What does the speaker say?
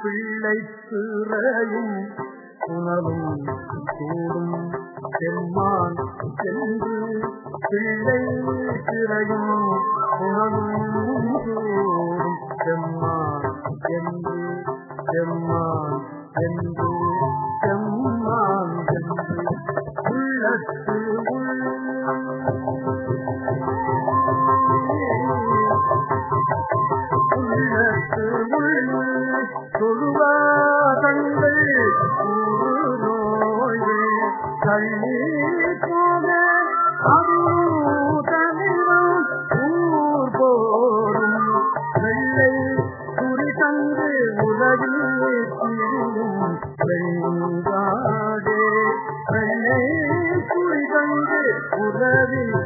பிள்ளை திரையும் உணவும் கூடும் செம்மான் சென்று பிள்ளை திரையும் உணவும் கூடும் செம்மான் என்று செம்மான் என்று செம்மான் என்று உள்ளத்து உள்ள தொழுவாதங்கள் நோயே கள்ளி போக அமுதமிழும் ஊர் போரும் வெள்ளை குறி தந்து உலகில் திரியும் வெள்ளை குறி தந்து உலகில்